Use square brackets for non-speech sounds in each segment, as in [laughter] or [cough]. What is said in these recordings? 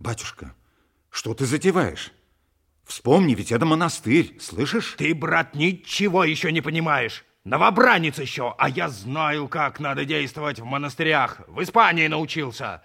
Батюшка, что ты затеваешь? Вспомни, ведь это монастырь, слышишь? Ты, брат, ничего еще не понимаешь. Новобранец еще, а я знаю, как надо действовать в монастырях. В Испании научился.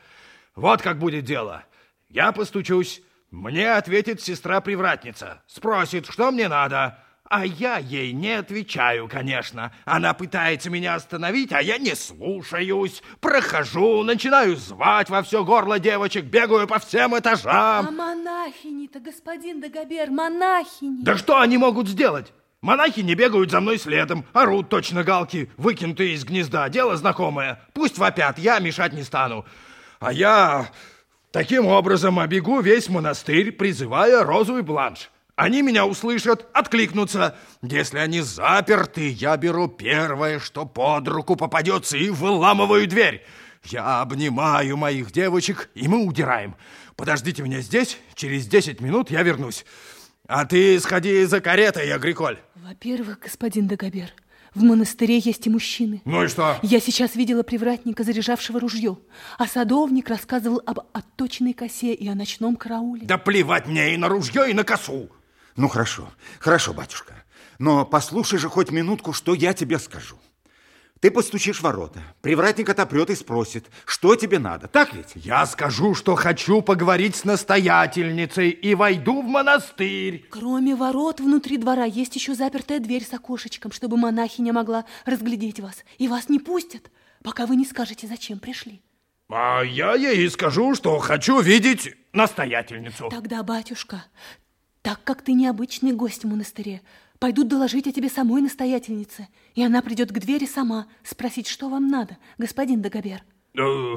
Вот как будет дело. Я постучусь, мне ответит сестра-привратница. Спросит, что мне надо. А я ей не отвечаю, конечно. Она пытается меня остановить, а я не слушаюсь. Прохожу, начинаю звать во все горло девочек, бегаю по всем этажам. А монахини-то, господин Дагобер, монахини. Да что они могут сделать? Монахи не бегают за мной следом, орут точно галки, выкинутые из гнезда. Дело знакомое. Пусть вопят, я мешать не стану. А я таким образом обегу весь монастырь, призывая и Бланш. Они меня услышат, откликнутся. Если они заперты, я беру первое, что под руку попадется, и выламываю дверь. Я обнимаю моих девочек, и мы удираем. Подождите меня здесь, через 10 минут я вернусь. А ты сходи за каретой, Агриколь. Во-первых, господин Дагобер, в монастыре есть и мужчины. Ну и что? Я сейчас видела привратника, заряжавшего ружье, а садовник рассказывал об отточенной косе и о ночном карауле. Да плевать мне и на ружье, и на косу. Ну, хорошо, хорошо, батюшка. Но послушай же хоть минутку, что я тебе скажу. Ты постучишь в ворота, привратник отопрет и спросит, что тебе надо, так ведь? Я скажу, что хочу поговорить с настоятельницей и войду в монастырь. Кроме ворот внутри двора есть еще запертая дверь с окошечком, чтобы монахиня могла разглядеть вас. И вас не пустят, пока вы не скажете, зачем пришли. А я ей скажу, что хочу видеть настоятельницу. Тогда, батюшка, так как ты необычный гость в монастыре, пойдут доложить о тебе самой настоятельнице, и она придет к двери сама спросить, что вам надо, господин Дагобер. Э,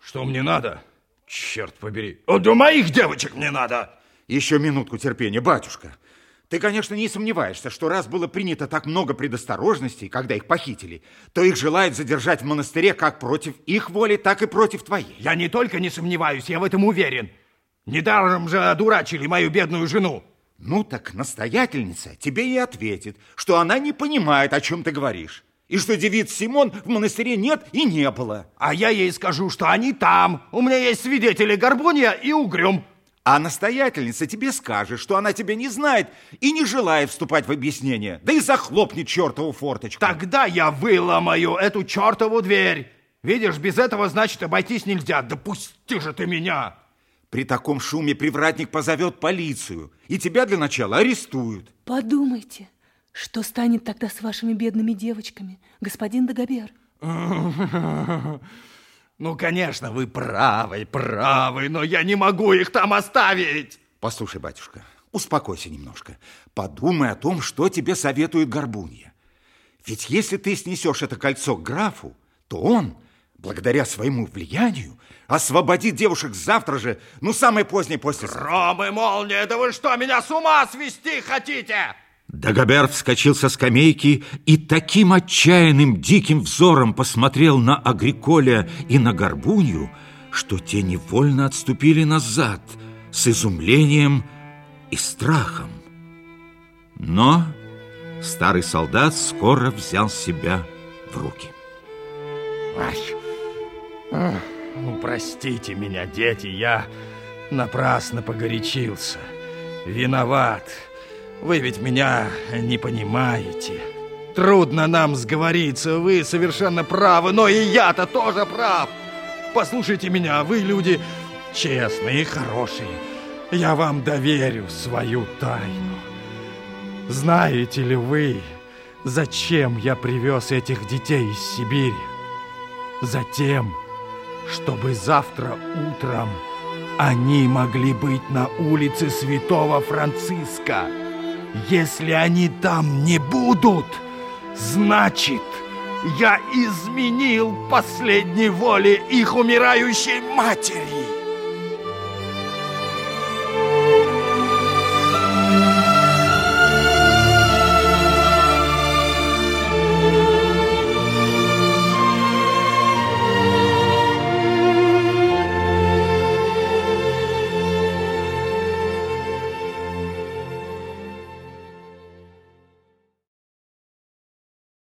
что мне надо? Черт побери. О, да моих девочек мне надо. Еще минутку терпения, батюшка. Ты, конечно, не сомневаешься, что раз было принято так много предосторожностей, когда их похитили, то их желают задержать в монастыре как против их воли, так и против твоей. Я не только не сомневаюсь, я в этом уверен. Недаром же одурачили мою бедную жену. Ну так настоятельница тебе и ответит, что она не понимает, о чем ты говоришь. И что девиц Симон в монастыре нет и не было. А я ей скажу, что они там. У меня есть свидетели Горбунья и Угрюм. А настоятельница тебе скажет, что она тебя не знает и не желает вступать в объяснение. Да и захлопнет чертову форточку. Тогда я выломаю эту чертову дверь. Видишь, без этого, значит, обойтись нельзя. Да пусти же ты меня. При таком шуме привратник позовет полицию, и тебя для начала арестуют. Подумайте, что станет тогда с вашими бедными девочками, господин Дагобер? [laughs] Ну, конечно, вы правы, правы, но я не могу их там оставить. Послушай, батюшка, успокойся немножко. Подумай о том, что тебе советует Горбунья. Ведь если ты снесешь это кольцо к графу, то он благодаря своему влиянию, освободит девушек завтра же, ну, самое позднее после... Гром и молния, да вы что, меня с ума свести хотите? Дагобер вскочил со скамейки и таким отчаянным диким взором посмотрел на Агриколя и на Горбунью, что те невольно отступили назад с изумлением и страхом. Но старый солдат скоро взял себя в руки. Ай, ну, простите меня, дети, я напрасно погорячился. Виноват. Вы ведь меня не понимаете. Трудно нам сговориться, вы совершенно правы, но и я-то тоже прав. Послушайте меня, вы люди честные и хорошие. Я вам доверю свою тайну. Знаете ли вы, зачем я привез этих детей из Сибири? Затем, чтобы завтра утром они могли быть на улице Святого Франциска. Если они там не будут, значит, я изменил последней воле их умирающей матери.